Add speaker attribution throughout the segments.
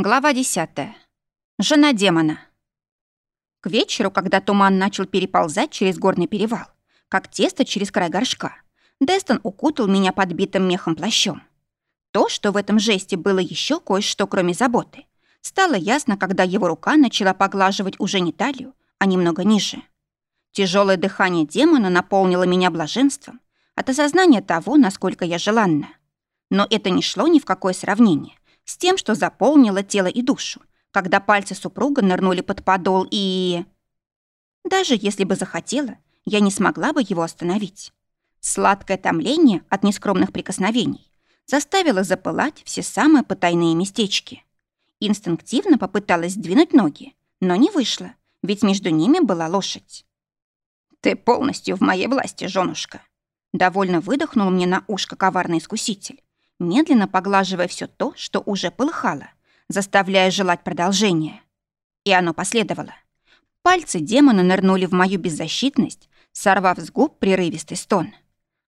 Speaker 1: Глава 10. Жена демона. К вечеру, когда туман начал переползать через горный перевал, как тесто через край горшка, Дестон укутал меня подбитым мехом плащом. То, что в этом жесте было еще кое-что, кроме заботы, стало ясно, когда его рука начала поглаживать уже не талию, а немного ниже. Тяжелое дыхание демона наполнило меня блаженством от осознания того, насколько я желанна. Но это не шло ни в какое сравнение с тем, что заполнило тело и душу, когда пальцы супруга нырнули под подол и... Даже если бы захотела, я не смогла бы его остановить. Сладкое томление от нескромных прикосновений заставило запылать все самые потайные местечки. Инстинктивно попыталась сдвинуть ноги, но не вышло, ведь между ними была лошадь. «Ты полностью в моей власти, женушка!» Довольно выдохнул мне на ушко коварный искуситель, медленно поглаживая все то, что уже полыхало, заставляя желать продолжения. И оно последовало. Пальцы демона нырнули в мою беззащитность, сорвав с губ прерывистый стон.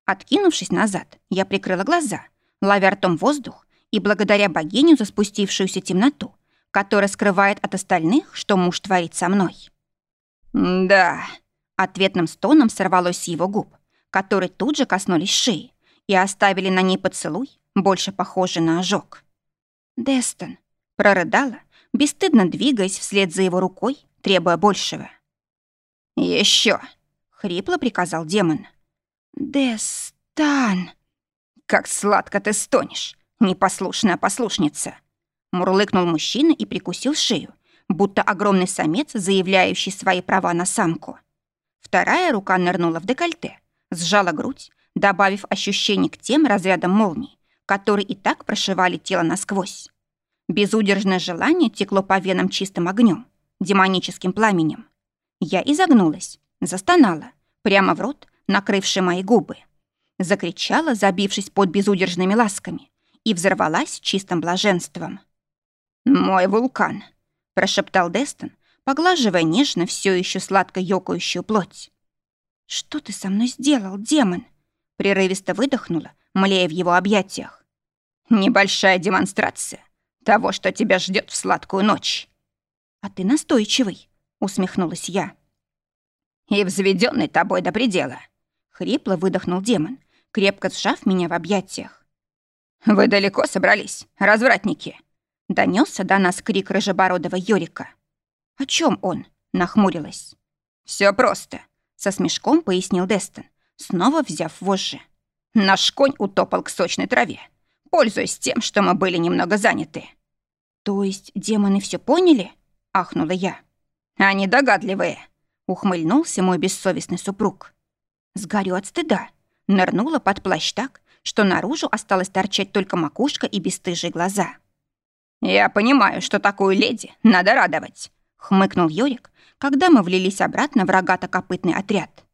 Speaker 1: Откинувшись назад, я прикрыла глаза, ловя ртом воздух и благодаря богиню за спустившуюся темноту, которая скрывает от остальных, что муж творит со мной. «Да», — ответным стоном сорвалось с его губ, которые тут же коснулись шеи и оставили на ней поцелуй, больше похоже на ожог. «Дестон», — прорыдала, бесстыдно двигаясь вслед за его рукой, требуя большего. Еще, хрипло приказал демон. «Дестан!» «Как сладко ты стонешь, непослушная послушница!» Мурлыкнул мужчина и прикусил шею, будто огромный самец, заявляющий свои права на самку. Вторая рука нырнула в декольте, сжала грудь, добавив ощущений к тем разрядам молний, которые и так прошивали тело насквозь. Безудержное желание текло по венам чистым огнем, демоническим пламенем. Я изогнулась, застонала, прямо в рот, накрывший мои губы. Закричала, забившись под безудержными ласками, и взорвалась чистым блаженством. «Мой вулкан!» — прошептал Дестон, поглаживая нежно все еще сладко ёкающую плоть. «Что ты со мной сделал, демон?» Прерывисто выдохнула, млея в его объятиях. Небольшая демонстрация того, что тебя ждет в сладкую ночь. А ты настойчивый, усмехнулась я. И взведенный тобой до предела. Хрипло выдохнул демон, крепко сжав меня в объятиях. Вы далеко собрались, развратники? Донесся до нас крик рыжебородого Йорика. О чем он? Нахмурилась. Все просто, со смешком пояснил Дестон, снова взяв вожжи. Наш конь утопал к сочной траве пользуясь тем, что мы были немного заняты». «То есть демоны все поняли?» — ахнула я. «Они догадливые», — ухмыльнулся мой бессовестный супруг. Сгорю от стыда. Нырнула под плащ так, что наружу осталось торчать только макушка и бесстыжие глаза. «Я понимаю, что такую леди надо радовать», — хмыкнул Йорик, когда мы влились обратно в рогато-копытный отряд.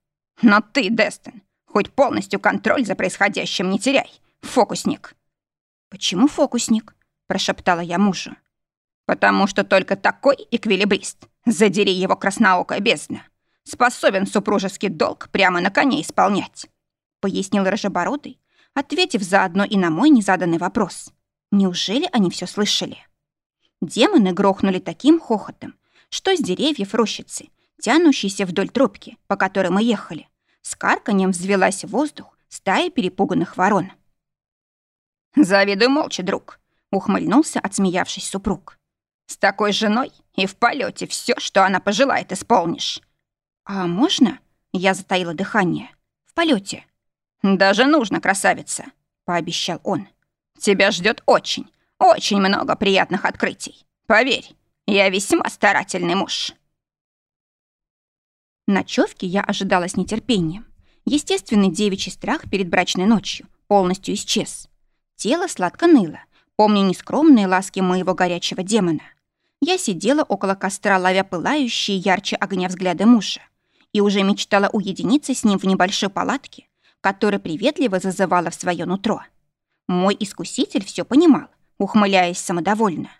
Speaker 1: «Но ты, Дестон, хоть полностью контроль за происходящим не теряй, фокусник». «Почему фокусник?» – прошептала я мужу. «Потому что только такой эквилибрист, задери его красноокая бездна, способен супружеский долг прямо на коне исполнять», – пояснил Рожебородый, ответив заодно и на мой незаданный вопрос. Неужели они все слышали? Демоны грохнули таким хохотом, что с деревьев рощицы, тянущейся вдоль тропки, по которой мы ехали, с карканьем взвелась в воздух стая перепуганных ворон. «Завидуй молча, друг», — ухмыльнулся, отсмеявшись супруг. «С такой женой и в полете все, что она пожелает, исполнишь». «А можно?» — я затаила дыхание. «В полете. «Даже нужно, красавица», — пообещал он. «Тебя ждет очень, очень много приятных открытий. Поверь, я весьма старательный муж». Ночевки я ожидала с нетерпением. Естественный девичий страх перед брачной ночью полностью исчез. Тело сладко ныло, помня нескромные ласки моего горячего демона. Я сидела около костра, ловя пылающие ярче огня взгляды мужа, и уже мечтала уединиться с ним в небольшой палатке, которая приветливо зазывала в свое нутро. Мой искуситель все понимал, ухмыляясь самодовольно.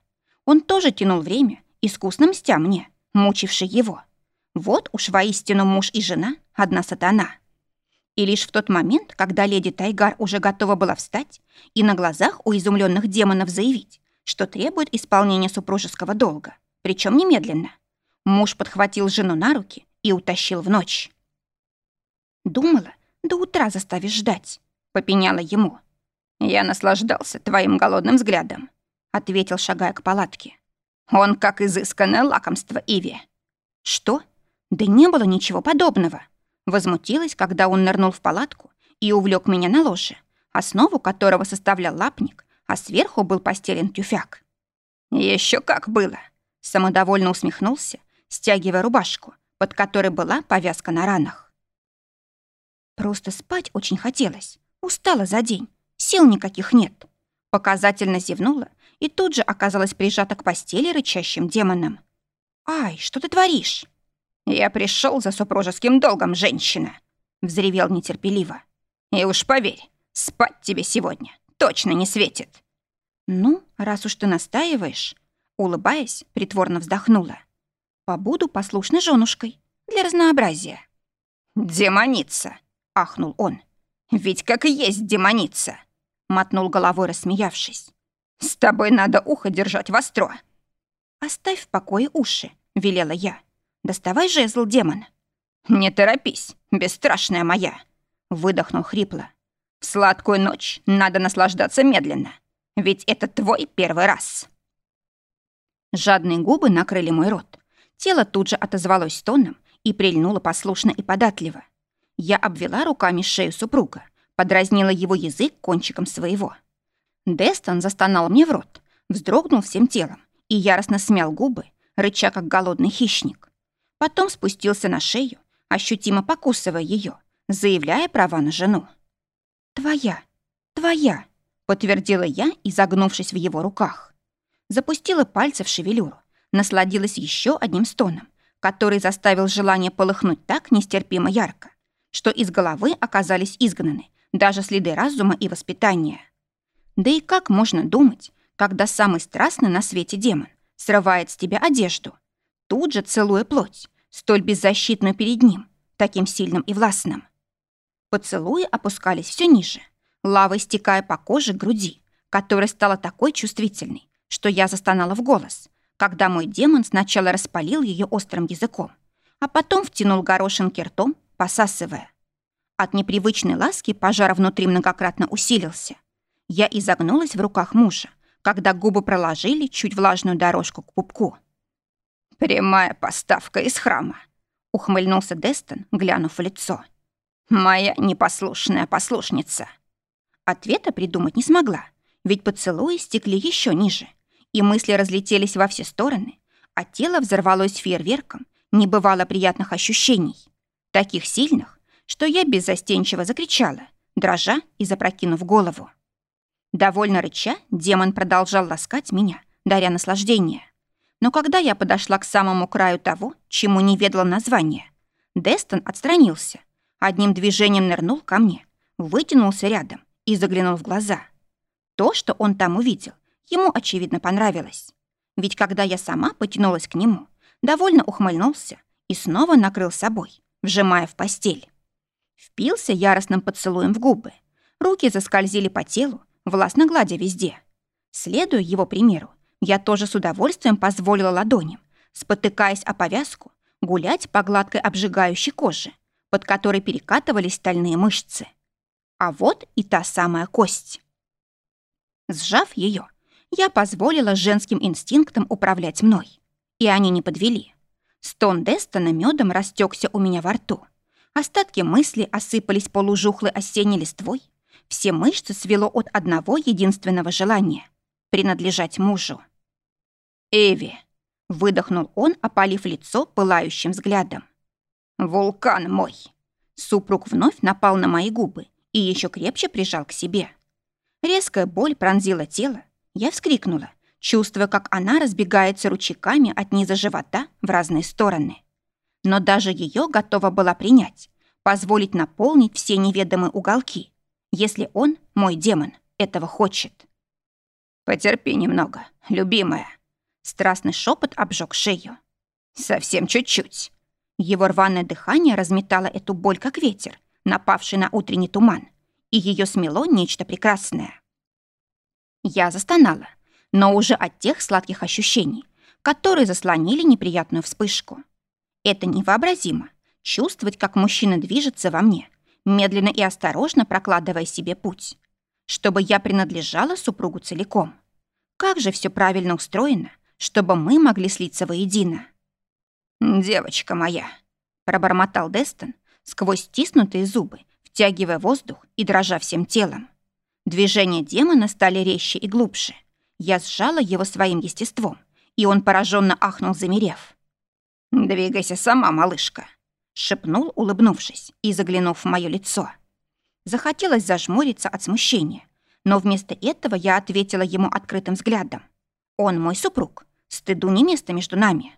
Speaker 1: Он тоже тянул время, искусно мстя мне, мучивший его. Вот уж воистину муж и жена — одна сатана. И лишь в тот момент, когда леди Тайгар уже готова была встать и на глазах у изумленных демонов заявить, что требует исполнения супружеского долга, причем немедленно. Муж подхватил жену на руки и утащил в ночь. «Думала, до утра заставишь ждать», — попеняла ему. «Я наслаждался твоим голодным взглядом», — ответил, шагая к палатке. «Он как изысканное лакомство Иви». «Что? Да не было ничего подобного», — возмутилась, когда он нырнул в палатку и увлек меня на ложе, основу которого составлял лапник, а сверху был постелен тюфяк. Еще как было!» — самодовольно усмехнулся, стягивая рубашку, под которой была повязка на ранах. Просто спать очень хотелось. Устала за день. Сил никаких нет. Показательно зевнула и тут же оказалась прижата к постели рычащим демоном. «Ай, что ты творишь?» «Я пришел за супружеским долгом, женщина!» — взревел нетерпеливо. «И уж поверь, спать тебе сегодня точно не светит». «Ну, раз уж ты настаиваешь...» Улыбаясь, притворно вздохнула. «Побуду послушной женушкой для разнообразия». «Демоница!» ахнул он. «Ведь как и есть демоница!» Мотнул головой, рассмеявшись. «С тобой надо ухо держать востро!» «Оставь в покое уши», — велела я. «Доставай жезл, демон». «Не торопись, бесстрашная моя!» Выдохнул хрипло. «В сладкую ночь надо наслаждаться медленно, ведь это твой первый раз!» Жадные губы накрыли мой рот. Тело тут же отозвалось тоном и прильнуло послушно и податливо. Я обвела руками шею супруга, подразнила его язык кончиком своего. Дестон застонал мне в рот, вздрогнул всем телом и яростно смял губы, рыча как голодный хищник. Потом спустился на шею, ощутимо покусывая ее, заявляя права на жену. «Твоя, твоя», — подтвердила я, изогнувшись в его руках. Запустила пальцы в шевелюру, насладилась еще одним стоном, который заставил желание полыхнуть так нестерпимо ярко, что из головы оказались изгнаны даже следы разума и воспитания. Да и как можно думать, когда самый страстный на свете демон срывает с тебя одежду, тут же целуя плоть, столь беззащитную перед ним, таким сильным и властным? Поцелуи опускались все ниже, лавой стекая по коже груди, которая стала такой чувствительной, что я застонала в голос, когда мой демон сначала распалил ее острым языком, а потом втянул горошинки ртом посасывая. От непривычной ласки пожар внутри многократно усилился. Я изогнулась в руках мужа, когда губы проложили чуть влажную дорожку к пупку. «Прямая поставка из храма», — ухмыльнулся Дестон, глянув в лицо. «Моя непослушная послушница». Ответа придумать не смогла, ведь поцелуи стекли еще ниже, и мысли разлетелись во все стороны, а тело взорвалось фейерверком небывало приятных ощущений таких сильных, что я беззастенчиво закричала, дрожа и запрокинув голову. Довольно рыча, демон продолжал ласкать меня, даря наслаждение. Но когда я подошла к самому краю того, чему не ведала названия, Дестон отстранился, одним движением нырнул ко мне, вытянулся рядом и заглянул в глаза. То, что он там увидел, ему, очевидно, понравилось. Ведь когда я сама потянулась к нему, довольно ухмыльнулся и снова накрыл собой, вжимая в постель. Впился яростным поцелуем в губы. Руки заскользили по телу, властно гладя везде. Следуя его примеру, я тоже с удовольствием позволила ладоням, спотыкаясь о повязку, гулять по гладкой обжигающей коже, под которой перекатывались стальные мышцы. А вот и та самая кость. Сжав ее, я позволила женским инстинктам управлять мной. И они не подвели. Стон Дестона медом растекся у меня во рту. Остатки мысли осыпались полужухлой осенней листвой. Все мышцы свело от одного единственного желания — принадлежать мужу. «Эви!» — выдохнул он, опалив лицо пылающим взглядом. «Вулкан мой!» Супруг вновь напал на мои губы и еще крепче прижал к себе. Резкая боль пронзила тело. Я вскрикнула, чувствуя, как она разбегается ручейками от низа живота в разные стороны. Но даже ее готова была принять, позволить наполнить все неведомые уголки, если он, мой демон, этого хочет. «Потерпи немного, любимая». Страстный шепот обжег шею. «Совсем чуть-чуть». Его рваное дыхание разметало эту боль, как ветер, напавший на утренний туман, и ее смело нечто прекрасное. Я застонала, но уже от тех сладких ощущений, которые заслонили неприятную вспышку. Это невообразимо — чувствовать, как мужчина движется во мне, медленно и осторожно прокладывая себе путь, чтобы я принадлежала супругу целиком. Как же все правильно устроено, чтобы мы могли слиться воедино. «Девочка моя», — пробормотал Дестон сквозь стиснутые зубы, втягивая воздух и дрожа всем телом. Движения демона стали резче и глубже. Я сжала его своим естеством, и он пораженно ахнул, замерев. «Двигайся сама, малышка», — шепнул, улыбнувшись и заглянув в мое лицо. Захотелось зажмуриться от смущения, но вместо этого я ответила ему открытым взглядом. Он мой супруг, стыду не место между нами.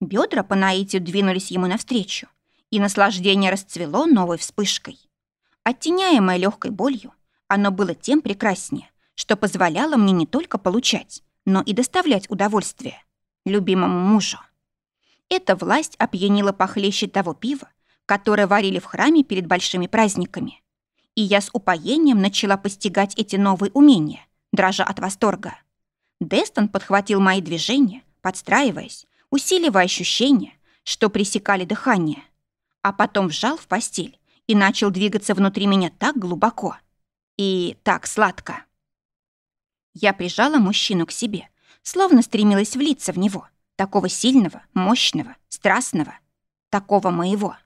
Speaker 1: Бедра по наитию двинулись ему навстречу, и наслаждение расцвело новой вспышкой. Оттеняемое легкой болью, оно было тем прекраснее, что позволяло мне не только получать, но и доставлять удовольствие любимому мужу. Эта власть опьянила похлеще того пива, которое варили в храме перед большими праздниками. И я с упоением начала постигать эти новые умения, дрожа от восторга. Дестон подхватил мои движения, подстраиваясь, усиливая ощущения, что пресекали дыхание, а потом вжал в постель и начал двигаться внутри меня так глубоко и так сладко. Я прижала мужчину к себе, словно стремилась влиться в него, такого сильного, мощного, страстного, такого моего.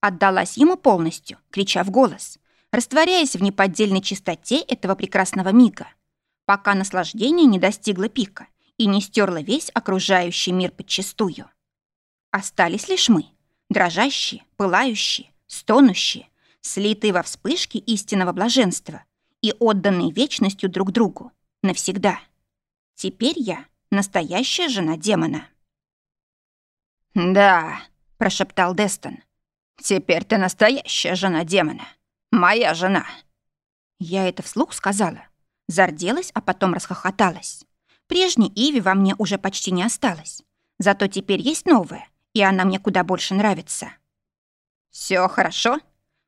Speaker 1: Отдалась ему полностью, крича в голос, растворяясь в неподдельной чистоте этого прекрасного мига, пока наслаждение не достигло пика и не стерло весь окружающий мир подчистую. Остались лишь мы, дрожащие, пылающие, стонущие, слитые во вспышке истинного блаженства и отданные вечностью друг другу навсегда. Теперь я настоящая жена демона. «Да», — прошептал Дестон, — «теперь ты настоящая жена демона. Моя жена». Я это вслух сказала, зарделась, а потом расхохоталась. Прежней Иви во мне уже почти не осталось. Зато теперь есть новая, и она мне куда больше нравится. Все хорошо?»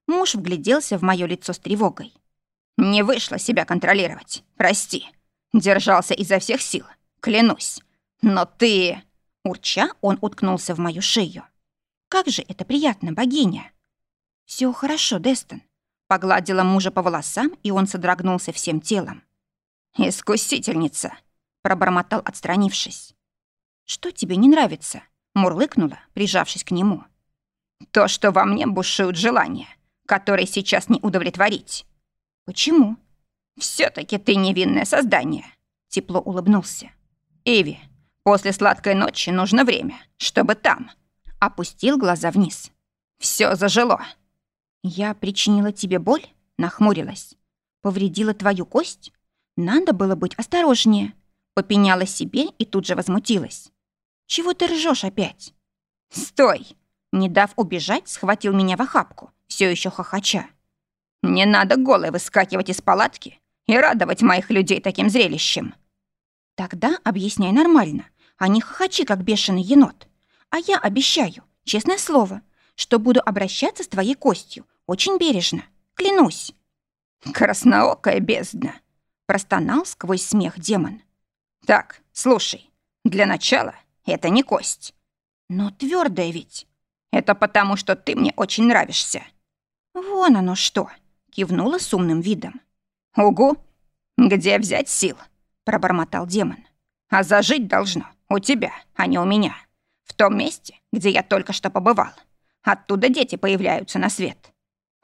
Speaker 1: Муж вгляделся в мое лицо с тревогой. «Не вышло себя контролировать. Прости. Держался изо всех сил. Клянусь. Но ты...» Урча, он уткнулся в мою шею. «Как же это приятно, богиня!» Все хорошо, Дестон». Погладила мужа по волосам, и он содрогнулся всем телом. «Искусительница!» — пробормотал, отстранившись. «Что тебе не нравится?» — мурлыкнула, прижавшись к нему. «То, что во мне бушуют желания, которые сейчас не удовлетворить». «Почему?» все таки ты невинное создание», — тепло улыбнулся. «Иви, после сладкой ночи нужно время, чтобы там...» Опустил глаза вниз. Все зажило». «Я причинила тебе боль?» — нахмурилась. «Повредила твою кость? Надо было быть осторожнее». Попеняла себе и тут же возмутилась. «Чего ты ржешь опять?» «Стой!» Не дав убежать, схватил меня в охапку, все еще хохоча. «Не надо голой выскакивать из палатки и радовать моих людей таким зрелищем». «Тогда объясняй нормально, а не хохочи, как бешеный енот. А я обещаю, честное слово, что буду обращаться с твоей костью очень бережно, клянусь».
Speaker 2: «Красноокая бездна», — простонал сквозь смех демон. «Так, слушай, для начала это не кость».
Speaker 1: «Но твердая ведь».
Speaker 2: «Это потому, что ты мне очень нравишься».
Speaker 1: «Вон оно что», — кивнула с умным видом.
Speaker 2: «Угу! Где взять сил?» — пробормотал демон. «А зажить должно у тебя, а не у меня. В том месте, где я только что побывал. Оттуда дети появляются на свет.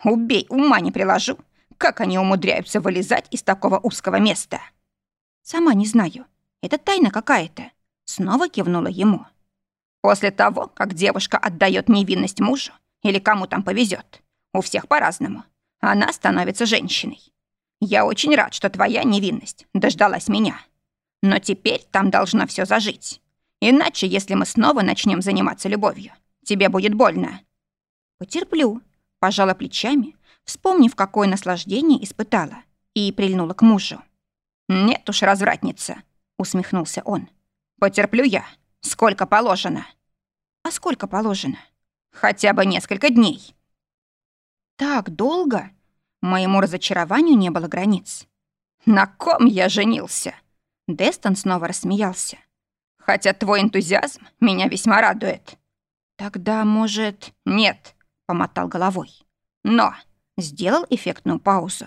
Speaker 2: Убей, ума не приложу, как они умудряются вылезать из такого узкого места».
Speaker 1: «Сама не знаю. Это тайна какая-то». Снова кивнула ему.
Speaker 2: «После того, как девушка отдает невинность мужу, или кому там повезет, у всех по-разному, она становится женщиной. Я очень рад, что твоя невинность дождалась меня. Но теперь там должно все зажить. Иначе, если мы снова начнем заниматься любовью, тебе будет больно».
Speaker 1: «Потерплю», — пожала плечами, вспомнив, какое наслаждение испытала, и прильнула к мужу.
Speaker 2: «Нет уж, развратница», — усмехнулся он. «Потерплю я. Сколько положено?»
Speaker 1: «А сколько положено?»
Speaker 2: «Хотя бы несколько дней».
Speaker 1: «Так долго?» Моему разочарованию не было границ.
Speaker 2: «На ком я женился?»
Speaker 1: Дестон снова рассмеялся.
Speaker 2: «Хотя твой энтузиазм меня весьма радует».
Speaker 1: «Тогда, может...»
Speaker 2: «Нет», — помотал головой. «Но...» — сделал эффектную паузу.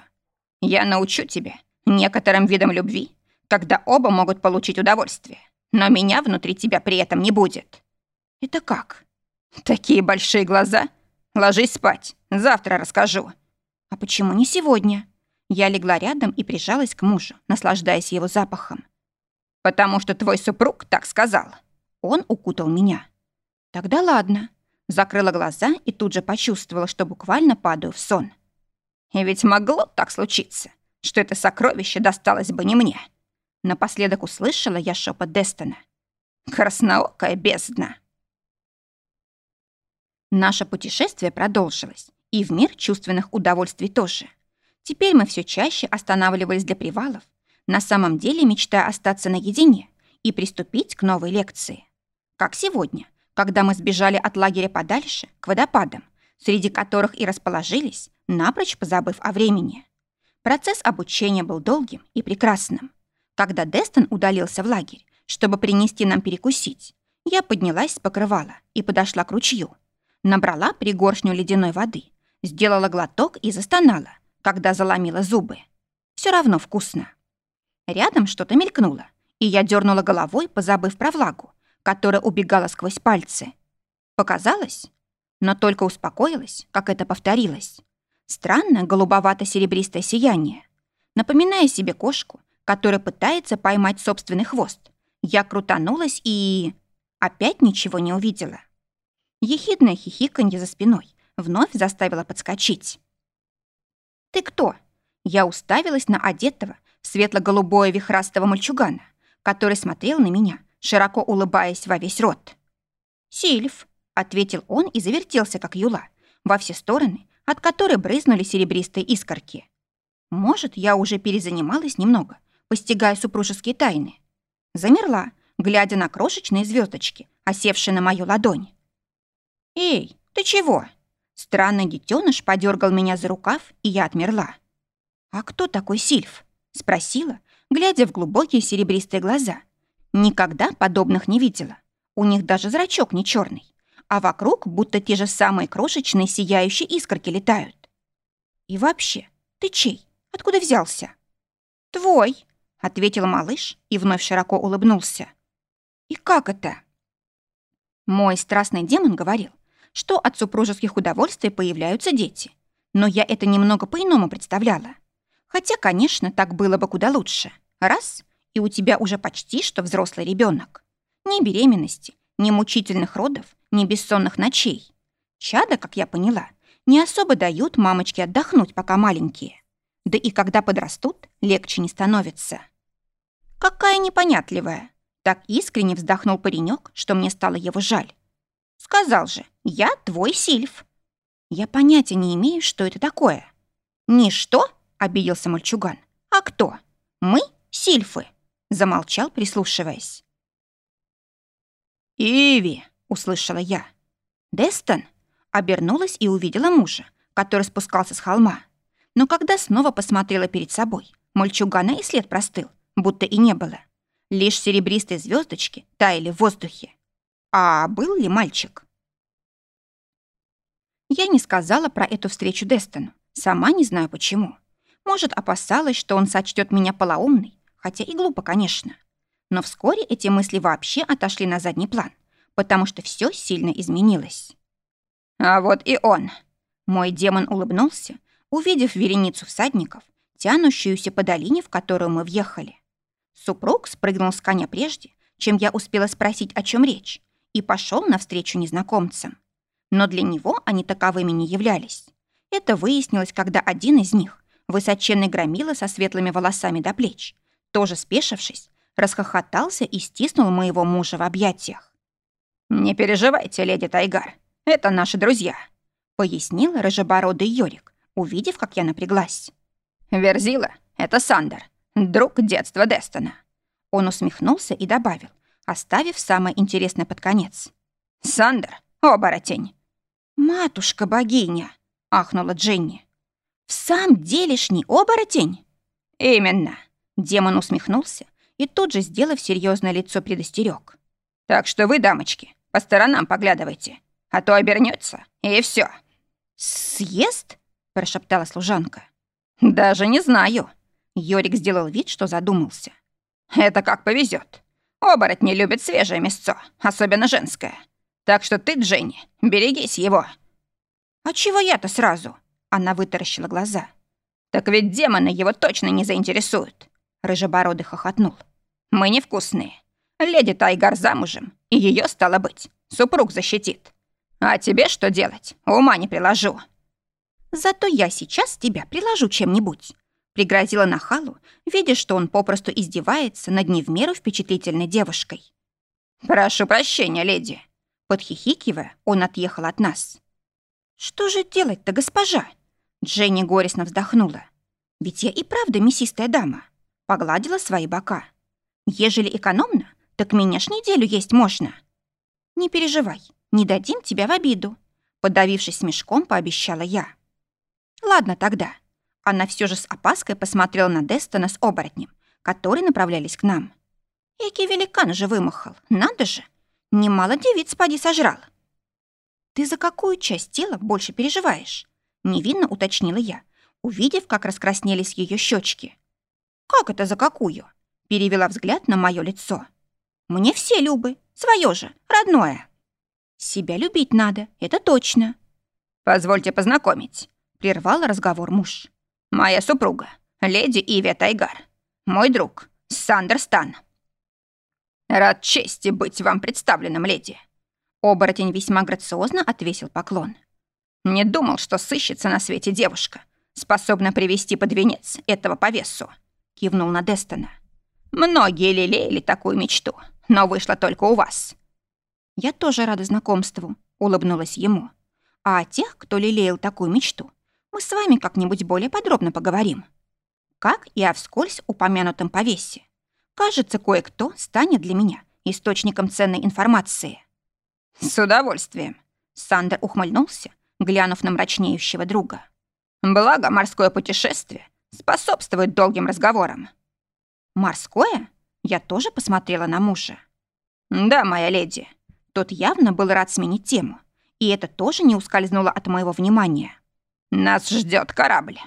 Speaker 2: «Я научу тебя некоторым видам любви, когда оба могут получить удовольствие, но меня внутри тебя при этом не будет».
Speaker 1: «Это как?»
Speaker 2: «Такие большие глаза. Ложись спать, завтра расскажу».
Speaker 1: «А почему не сегодня?» Я легла рядом и прижалась к мужу, наслаждаясь его запахом.
Speaker 2: «Потому что твой супруг так сказал».
Speaker 1: Он укутал меня. «Тогда ладно». Закрыла глаза и тут же почувствовала, что буквально падаю в сон.
Speaker 2: «И ведь могло так случиться, что это сокровище досталось бы не мне».
Speaker 1: Напоследок услышала я шепот Дестона.
Speaker 2: «Красноокая бездна».
Speaker 1: Наше путешествие продолжилось, и в мир чувственных удовольствий тоже. Теперь мы все чаще останавливались для привалов, на самом деле мечтая остаться наедине и приступить к новой лекции. Как сегодня, когда мы сбежали от лагеря подальше, к водопадам, среди которых и расположились, напрочь позабыв о времени. Процесс обучения был долгим и прекрасным. Когда Дестон удалился в лагерь, чтобы принести нам перекусить, я поднялась с покрывала и подошла к ручью. Набрала пригоршню ледяной воды, сделала глоток и застонала – когда заломила зубы. Все равно вкусно. Рядом что-то мелькнуло, и я дернула головой, позабыв про влагу, которая убегала сквозь пальцы. Показалось? Но только успокоилась, как это повторилось. Странное голубовато-серебристое сияние. Напоминая себе кошку, которая пытается поймать собственный хвост, я крутанулась и... опять ничего не увидела. Ехидное хихиканье за спиной вновь заставило подскочить. «Ты кто?» Я уставилась на одетого в светло-голубое вихрастого мальчугана, который смотрел на меня, широко улыбаясь во весь рот. «Сильф», — ответил он и завертелся, как юла, во все стороны, от которой брызнули серебристые искорки. Может, я уже перезанималась немного, постигая супружеские тайны. Замерла, глядя на крошечные звездочки, осевшие на мою ладонь. «Эй, ты чего?» Странный детеныш подергал меня за рукав, и я отмерла. «А кто такой Сильф?» — спросила, глядя в глубокие серебристые глаза. Никогда подобных не видела. У них даже зрачок не черный, а вокруг будто те же самые крошечные сияющие искорки летают. «И вообще, ты чей? Откуда взялся?» «Твой», — ответил малыш и вновь широко улыбнулся. «И как это?» Мой страстный демон говорил, что от супружеских удовольствий появляются дети. Но я это немного по-иному представляла. Хотя, конечно, так было бы куда лучше. Раз — и у тебя уже почти что взрослый ребенок. Ни беременности, ни мучительных родов, ни бессонных ночей. Чада, как я поняла, не особо дают мамочке отдохнуть, пока маленькие. Да и когда подрастут, легче не становится. Какая непонятливая. Так искренне вздохнул паренек, что мне стало его жаль. Сказал же, я твой сильф. Я понятия не имею, что это такое. Не что, обиделся мальчуган, а кто? Мы сильфы. Замолчал, прислушиваясь.
Speaker 2: «Иви!»
Speaker 1: — услышала я. «Дестон?» Обернулась и увидела мужа, который спускался с холма. Но когда снова посмотрела перед собой, мальчугана и след простыл, будто и не было. Лишь серебристые звездочки таяли в воздухе. А был ли мальчик? Я не сказала про эту встречу Дестону. Сама не знаю почему. Может, опасалась, что он сочтет меня полоумной, хотя и глупо, конечно. Но вскоре эти мысли вообще отошли на задний план, потому что все сильно изменилось.
Speaker 2: А вот и он.
Speaker 1: Мой демон улыбнулся, увидев вереницу всадников, тянущуюся по долине, в которую мы въехали. Супруг спрыгнул с коня прежде, чем я успела спросить, о чем речь, и пошел навстречу незнакомцам. Но для него они таковыми не являлись. Это выяснилось, когда один из них, высоченный громила со светлыми волосами до плеч, тоже спешившись, расхохотался и стиснул моего мужа в объятиях.
Speaker 2: «Не переживайте, леди Тайгар, это наши друзья», — пояснил рыжебородый Йорик, увидев, как я напряглась. «Верзила — это Сандер, друг детства Дестона». Он усмехнулся и добавил, оставив самое интересное под конец. «Сандер, оборотень!»
Speaker 1: «Матушка-богиня!» — ахнула Дженни. «В самом делешний оборотень?»
Speaker 2: «Именно!»
Speaker 1: — демон усмехнулся и тут же, сделав серьезное лицо, предостерег.
Speaker 2: «Так что вы, дамочки, по сторонам поглядывайте, а то обернется, и все.
Speaker 1: «Съест?» – прошептала служанка.
Speaker 2: «Даже не знаю».
Speaker 1: Йорик сделал вид, что задумался.
Speaker 2: «Это как повезет. Оборотни любят свежее мясцо, особенно женское. Так что ты, Дженни, берегись его».
Speaker 1: «А чего я-то сразу?» Она вытаращила глаза.
Speaker 2: «Так ведь демоны его точно не заинтересуют!» Рыжебородый хохотнул. «Мы невкусные. Леди Тайгар замужем, и ее стало быть, супруг защитит. А тебе что делать? Ума не приложу».
Speaker 1: «Зато я сейчас тебя приложу чем-нибудь», пригрозила нахалу, видя, что он попросту издевается над не в меру впечатлительной девушкой.
Speaker 2: «Прошу прощения, леди».
Speaker 1: Подхихикивая, он отъехал от нас. «Что же делать-то, госпожа?» Дженни горестно вздохнула. «Ведь я и правда мясистая дама». Погладила свои бока. «Ежели экономно, так меня ж неделю есть можно». «Не переживай, не дадим тебя в обиду», подавившись смешком, пообещала я. «Ладно тогда». Она все же с опаской посмотрела на Дестона с оборотнем, которые направлялись к нам. Эки великан же вымахал, надо же. Немало девиц поди сожрал. «Ты за какую часть тела больше переживаешь?» Невинно уточнила я, увидев, как раскраснелись ее щечки. «Как это за какую?» Перевела взгляд на мое лицо. «Мне все любы, свое же, родное». «Себя любить надо, это точно».
Speaker 2: «Позвольте познакомить», — прервал разговор муж. «Моя супруга, леди Ивия Тайгар. Мой друг, Сандер Стан». «Рад чести быть вам представленным, леди». Оборотень весьма грациозно отвесил поклон. Не думал, что сыщется на свете девушка, способна привести под венец этого по весу. Кивнул на Дестона. Многие лелеяли такую мечту, но вышло только у вас.
Speaker 1: Я тоже рада знакомству, улыбнулась ему. А о тех, кто лелеял такую мечту, мы с вами как-нибудь более подробно поговорим. Как и о вскользь упомянутом повесе. Кажется, кое-кто станет для меня источником ценной информации.
Speaker 2: С удовольствием. Сандер ухмыльнулся, глянув на мрачнеющего друга. «Благо, морское путешествие способствует долгим разговорам».
Speaker 1: «Морское?» Я тоже посмотрела на мужа.
Speaker 2: «Да, моя леди».
Speaker 1: Тот явно был рад сменить тему, и это тоже не ускользнуло от моего внимания.
Speaker 2: «Нас ждет корабль».